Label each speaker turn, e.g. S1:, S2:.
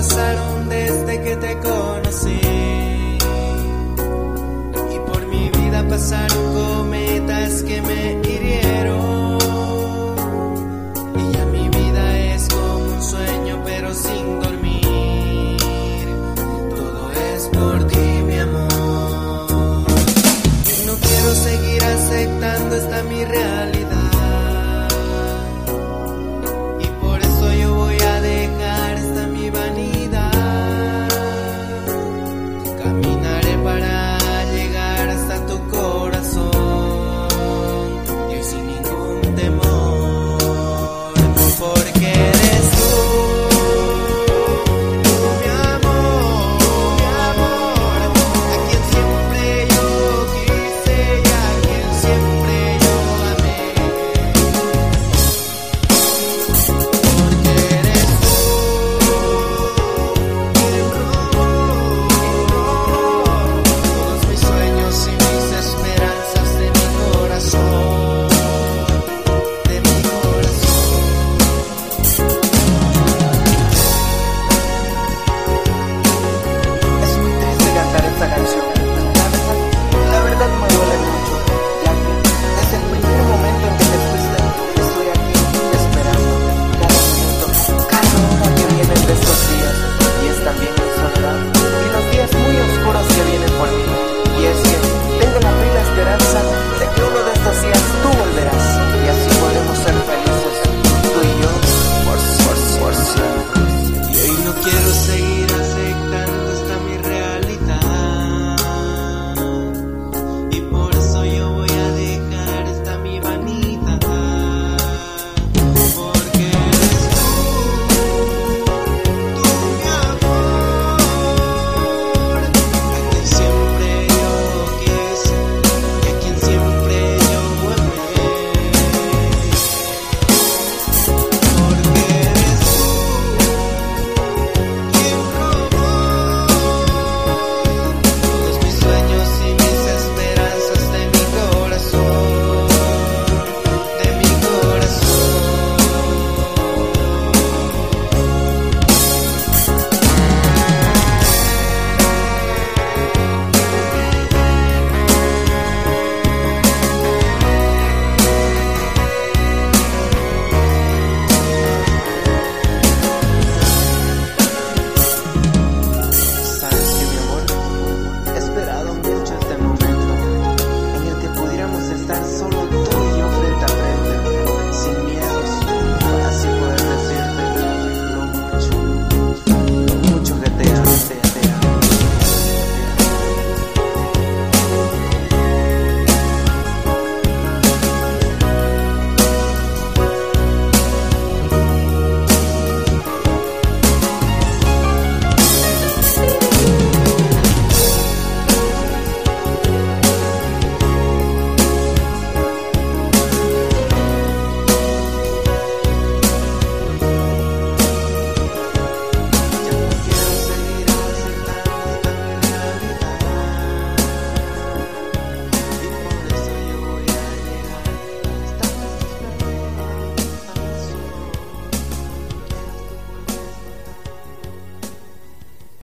S1: pasaron desde que te conocí.